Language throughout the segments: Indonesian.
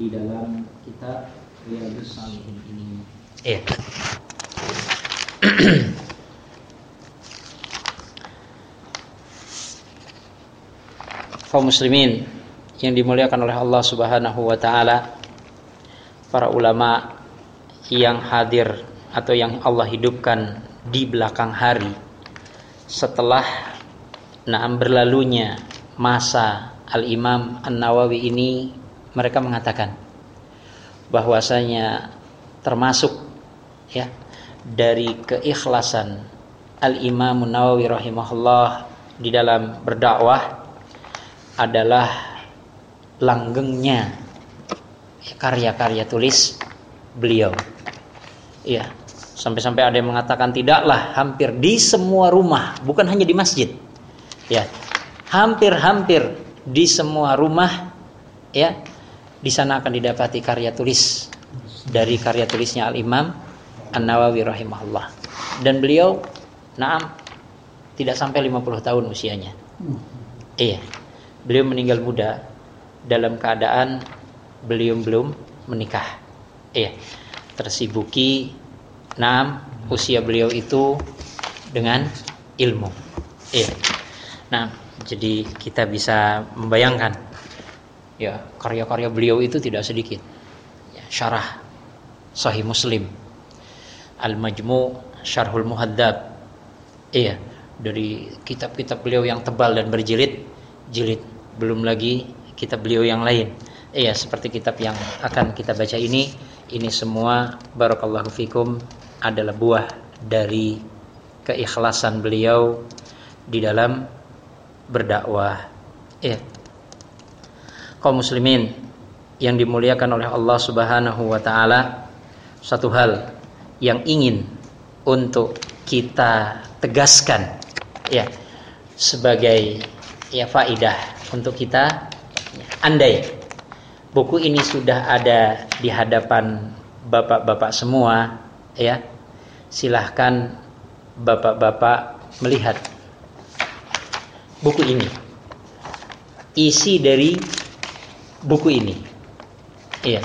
di dalam kitab Riyadhus Shalihin ini. Iya. kaum muslimin yang dimuliakan oleh Allah Subhanahu wa taala para ulama yang hadir atau yang Allah hidupkan di belakang hari setelah naam berlalunya masa Al-Imam An-Nawawi ini mereka mengatakan bahwasanya termasuk ya dari keikhlasan Al-Imam An-Nawawi rahimahullah di dalam berdakwah adalah langgengnya karya-karya tulis beliau. Iya, sampai-sampai ada yang mengatakan tidaklah hampir di semua rumah, bukan hanya di masjid. Ya, hampir-hampir di semua rumah ya di sana akan didapati karya tulis dari karya tulisnya Al Imam An Nawawi rahimahullah dan beliau naam tidak sampai 50 tahun usianya iya beliau meninggal muda dalam keadaan beliau belum menikah. Iya. Tersibuki enam usia beliau itu dengan ilmu. Iya. Nah, jadi kita bisa membayangkan ya karya-karya beliau itu tidak sedikit. Ya, syarah Sahih Muslim, Al-Majmu' Syarhul Muhaddab. Iya, dari kitab-kitab beliau yang tebal dan berjilid jilid belum lagi kitab beliau yang lain iya seperti kitab yang akan kita baca ini ini semua barakallahu fikum adalah buah dari keikhlasan beliau di dalam berdakwah iya kaum muslimin yang dimuliakan oleh Allah Subhanahu wa taala satu hal yang ingin untuk kita tegaskan ya sebagai ya faidah untuk kita andai buku ini sudah ada di hadapan bapak-bapak semua ya silahkan bapak-bapak melihat buku ini. Isi dari buku ini. Iya.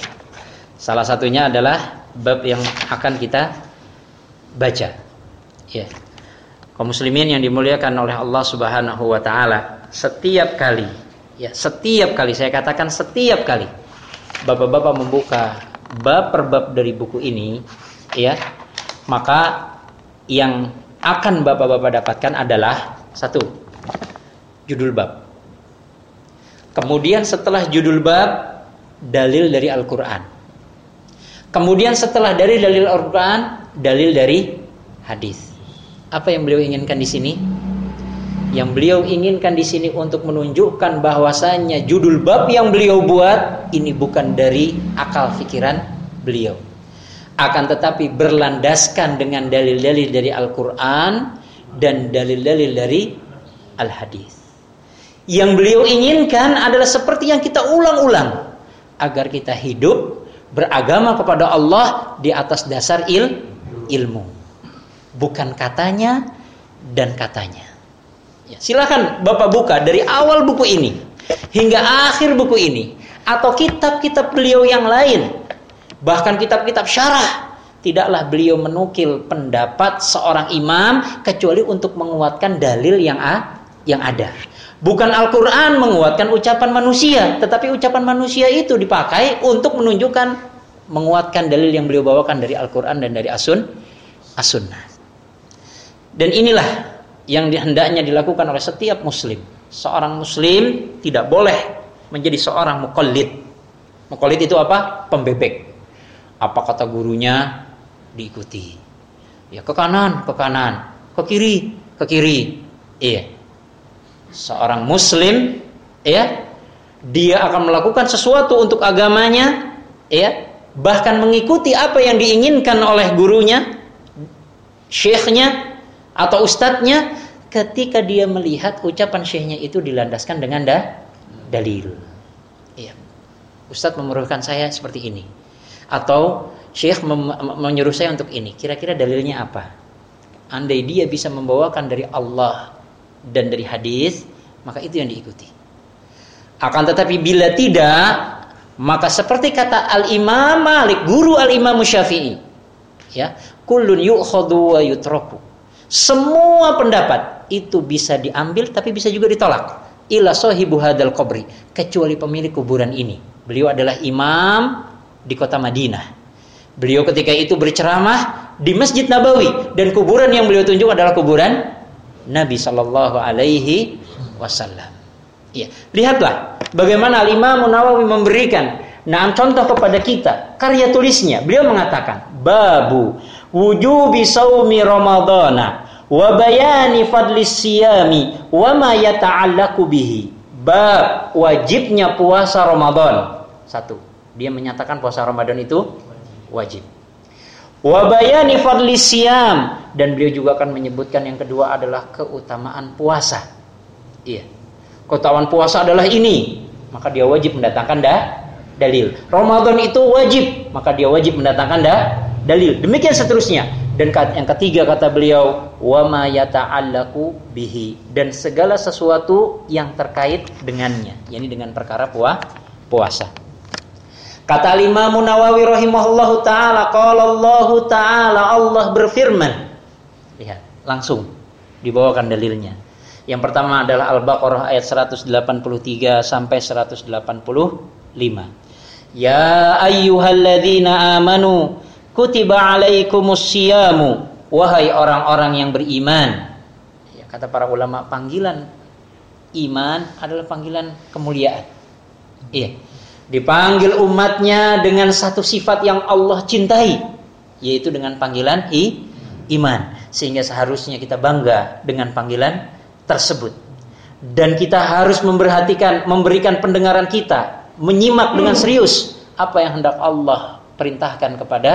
Salah satunya adalah bab yang akan kita baca. Ya kaum muslimin yang dimuliakan oleh Allah Subhanahu wa taala setiap kali ya setiap kali saya katakan setiap kali bapak-bapak membuka bab per bab dari buku ini ya maka yang akan bapak-bapak dapatkan adalah satu judul bab kemudian setelah judul bab dalil dari Al-Qur'an kemudian setelah dari dalil Al-Qur'an dalil dari hadis apa yang beliau inginkan di sini yang beliau inginkan di sini untuk menunjukkan bahwasanya judul bab yang beliau buat ini bukan dari akal pikiran beliau. Akan tetapi berlandaskan dengan dalil-dalil dari Al-Qur'an dan dalil-dalil dari Al-Hadis. Yang beliau inginkan adalah seperti yang kita ulang-ulang agar kita hidup beragama kepada Allah di atas dasar il ilmu. Bukan katanya dan katanya. Ya, silakan Bapak buka dari awal buku ini hingga akhir buku ini atau kitab-kitab beliau yang lain. Bahkan kitab-kitab syarah tidaklah beliau menukil pendapat seorang imam kecuali untuk menguatkan dalil yang a, yang ada. Bukan Al-Qur'an menguatkan ucapan manusia, tetapi ucapan manusia itu dipakai untuk menunjukkan menguatkan dalil yang beliau bawakan dari Al-Qur'an dan dari Asun As-Sunnah. Dan inilah yang hendaknya dilakukan oleh setiap muslim. Seorang muslim tidak boleh menjadi seorang mukallid. Mukallid itu apa? Pembebek. Apa kata gurunya diikuti. Ya ke kanan, ke kanan, ke kiri, ke kiri. Iya. Seorang muslim ya dia akan melakukan sesuatu untuk agamanya ya bahkan mengikuti apa yang diinginkan oleh gurunya syekhnya atau ustadznya ketika dia melihat ucapan syekhnya itu dilandaskan dengan da dalil. Iya. Ustadz memerlukan saya seperti ini. Atau syekh menyuruh saya untuk ini. Kira-kira dalilnya apa? Andai dia bisa membawakan dari Allah dan dari hadis, maka itu yang diikuti. Akan tetapi bila tidak, Maka seperti kata Al-Imam Malik, guru Al-Imam Syafi'i, ya, kullun yu'khadhu wa yutraku. Semua pendapat itu bisa diambil tapi bisa juga ditolak. Ila sahibu hadal qabri, kecuali pemilik kuburan ini. Beliau adalah imam di kota Madinah. Beliau ketika itu berceramah di Masjid Nabawi dan kuburan yang beliau tunjuk adalah kuburan Nabi Shallallahu alaihi wasallam. Ya, lihatlah bagaimana Imam Nawawi memberikan nah contoh kepada kita karya tulisnya. Beliau mengatakan, "Babu wujubi saumi Ramadana wa bayani fadlis siyami wa ma yata'allaqu bihi." Bab wajibnya puasa Ramadan. Satu, dia menyatakan puasa Ramadan itu wajib. Wa bayani fadlis siyam dan beliau juga akan menyebutkan yang kedua adalah keutamaan puasa. Iya keutamaan puasa adalah ini, maka dia wajib mendatangkan dah dalil. Ramadan itu wajib, maka dia wajib mendatangkan dah dalil. Demikian seterusnya. Dan yang ketiga kata beliau, wa ma yata'allaqu bihi dan segala sesuatu yang terkait dengannya, yakni dengan perkara puah, puasa. Kata Imam Nawawi rahimahullahu taala, qala Allah taala Allah berfirman. Lihat, langsung dibawakan dalilnya. Yang pertama adalah Al-Baqarah ayat 183 sampai 185. Ya ayyuhalladzina amanu kutiba siyamu wahai orang-orang yang beriman. Ya, kata para ulama panggilan iman adalah panggilan kemuliaan. Iya. Dipanggil umatnya dengan satu sifat yang Allah cintai yaitu dengan panggilan i, iman sehingga seharusnya kita bangga dengan panggilan tersebut. Dan kita harus memperhatikan, memberikan pendengaran kita, menyimak dengan serius apa yang hendak Allah perintahkan kepada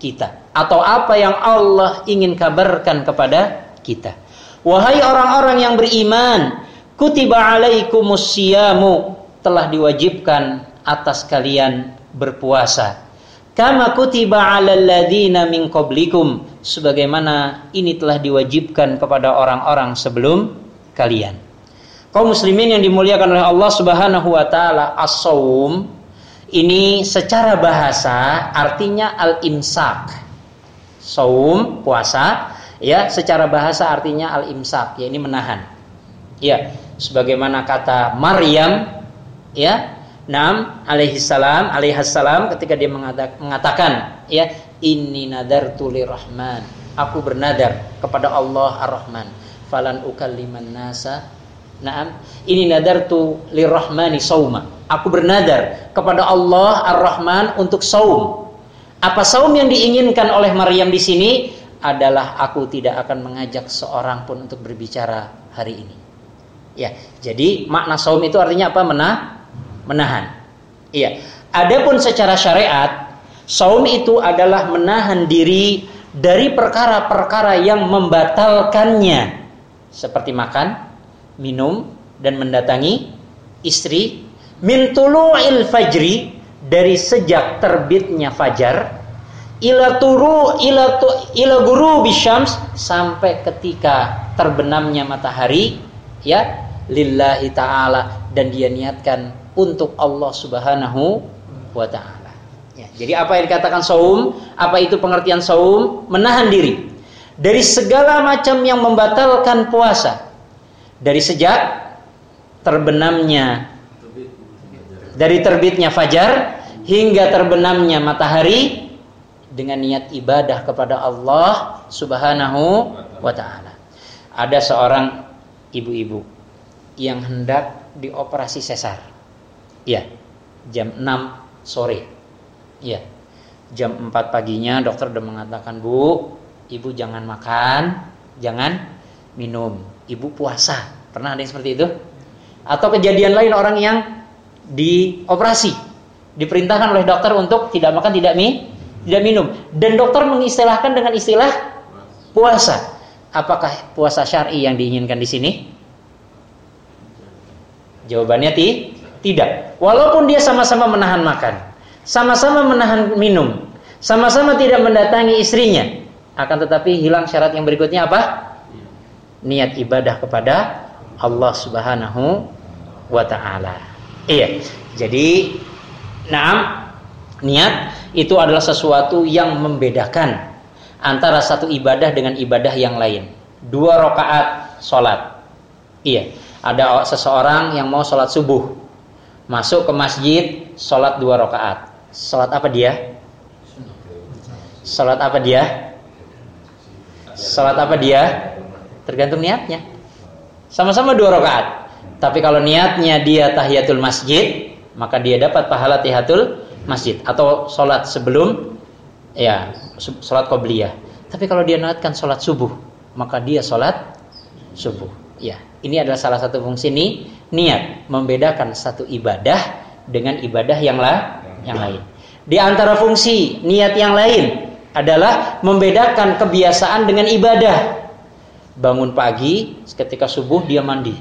kita atau apa yang Allah ingin kabarkan kepada kita. Wahai orang-orang yang beriman, kutiba alaikumus telah diwajibkan atas kalian berpuasa. Kama kutiba alal ladina min qablikum sebagaimana ini telah diwajibkan kepada orang-orang sebelum kalian. Kaum muslimin yang dimuliakan oleh Allah Subhanahu wa taala, as-saum ini secara bahasa artinya al-imsak. Saum puasa ya secara bahasa artinya al-imsak, ya ini menahan. Ya, sebagaimana kata Maryam ya, Nam alaihi salam alaihi salam ketika dia mengatakan ya ini nadar rahman aku bernadar kepada Allah ar-Rahman falan ukalliman nasa Naam, ini nadartu lirrahmani sauma. Aku bernadar kepada Allah Ar-Rahman untuk saum. Apa saum yang diinginkan oleh Maryam di sini adalah aku tidak akan mengajak seorang pun untuk berbicara hari ini. Ya, jadi makna saum itu artinya apa? Menah, menahan. Iya. Adapun secara syariat, saum itu adalah menahan diri dari perkara-perkara yang membatalkannya seperti makan, minum dan mendatangi istri min tulu'il fajri dari sejak terbitnya fajar ila turu ila tu, ila guru bisyams sampai ketika terbenamnya matahari ya lillahi taala dan dia niatkan untuk Allah Subhanahu wa taala. Ya, jadi apa yang dikatakan saum? Apa itu pengertian saum? Menahan diri dari segala macam yang membatalkan puasa dari sejak terbenamnya dari terbitnya fajar hingga terbenamnya matahari dengan niat ibadah kepada Allah Subhanahu wa taala. Ada seorang ibu-ibu yang hendak dioperasi sesar. Ya, jam 6 sore. Ya. Jam 4 paginya dokter sudah mengatakan, "Bu, ibu jangan makan, jangan minum. Ibu puasa. Pernah ada yang seperti itu? Atau kejadian lain orang yang dioperasi, diperintahkan oleh dokter untuk tidak makan, tidak mie, tidak minum. Dan dokter mengistilahkan dengan istilah puasa. Apakah puasa syar'i yang diinginkan di sini? Jawabannya ti, tidak. Walaupun dia sama-sama menahan makan, sama-sama menahan minum, sama-sama tidak mendatangi istrinya, akan tetapi hilang syarat yang berikutnya apa? Niat ibadah kepada Allah Subhanahu wa taala. Iya. Jadi Nah, niat itu adalah sesuatu yang membedakan antara satu ibadah dengan ibadah yang lain. Dua rakaat sholat. Iya, ada seseorang yang mau sholat subuh, masuk ke masjid, sholat dua rakaat. Sholat apa dia? Sholat apa dia? Sholat apa dia? Tergantung niatnya. Sama-sama dua rakaat. Tapi kalau niatnya dia tahiyatul masjid, maka dia dapat pahala tahiyatul masjid atau sholat sebelum ya sholat qobliyah. Tapi kalau dia niatkan sholat subuh, maka dia sholat subuh. Ya, ini adalah salah satu fungsi ini niat membedakan satu ibadah dengan ibadah yang lah yang lain. Di antara fungsi niat yang lain adalah membedakan kebiasaan dengan ibadah. Bangun pagi ketika subuh dia mandi.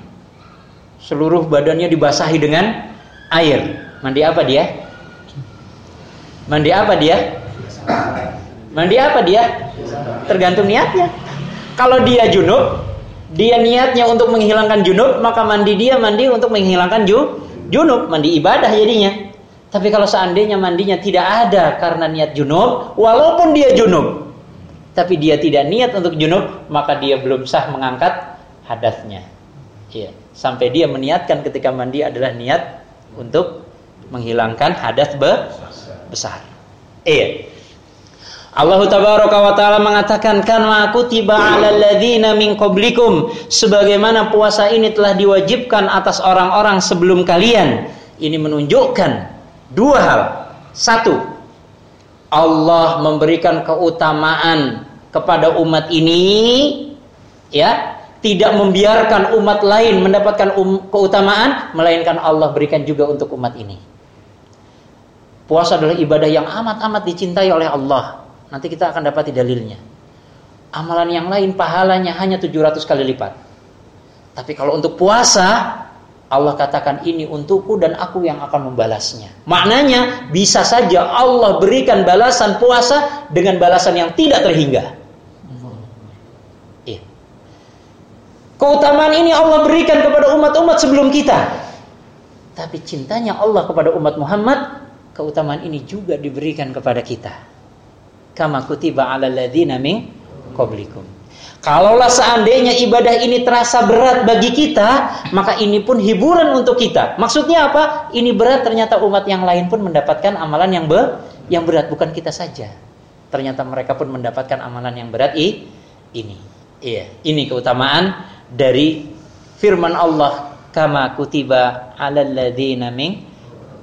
Seluruh badannya dibasahi dengan air. Mandi apa dia? Mandi apa dia? Mandi apa dia? Tergantung niatnya. Kalau dia junub dia niatnya untuk menghilangkan junub maka mandi dia mandi untuk menghilangkan ju, junub mandi ibadah jadinya tapi kalau seandainya mandinya tidak ada karena niat junub walaupun dia junub tapi dia tidak niat untuk junub, maka dia belum sah mengangkat hadasnya. Iya. Sampai dia meniatkan ketika mandi adalah niat untuk menghilangkan hadas be besar. Iya. Allah tabaraka wa taala mengatakan kan ma kutiba 'alal ladzina min qablikum sebagaimana puasa ini telah diwajibkan atas orang-orang sebelum kalian. Ini menunjukkan dua hal. Satu, Allah memberikan keutamaan kepada umat ini ya tidak membiarkan umat lain mendapatkan um, keutamaan melainkan Allah berikan juga untuk umat ini. Puasa adalah ibadah yang amat-amat dicintai oleh Allah. Nanti kita akan dapati dalilnya. Amalan yang lain pahalanya hanya 700 kali lipat. Tapi kalau untuk puasa Allah katakan ini untukku dan aku yang akan membalasnya. Maknanya bisa saja Allah berikan balasan puasa dengan balasan yang tidak terhingga. Keutamaan ini Allah berikan kepada umat-umat sebelum kita. Tapi cintanya Allah kepada umat Muhammad, keutamaan ini juga diberikan kepada kita. Kama kutiba ala ladhina min qablikum. Kalaulah seandainya ibadah ini terasa berat bagi kita, maka ini pun hiburan untuk kita. Maksudnya apa? Ini berat ternyata umat yang lain pun mendapatkan amalan yang be yang berat bukan kita saja. Ternyata mereka pun mendapatkan amalan yang berat i ini. Iya, ini keutamaan dari firman Allah kama kutiba alal ladzina min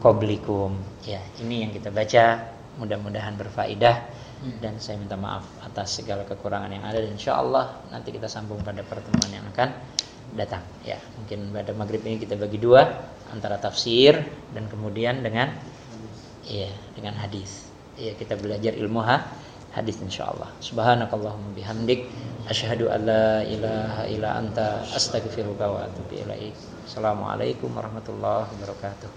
qablikum. Ya, ini yang kita baca mudah-mudahan berfaedah. Dan saya minta maaf atas segala kekurangan yang ada dan insyaallah nanti kita sambung pada pertemuan yang akan datang ya mungkin pada maghrib ini kita bagi dua antara tafsir dan kemudian dengan ya dengan hadis ya kita belajar ilmu ha hadis insyaallah. Subhanakallahumma bihamdik asyhadu an la ilaha illa anta astaghfiruka wa atubu. Assalamualaikum warahmatullahi wabarakatuh.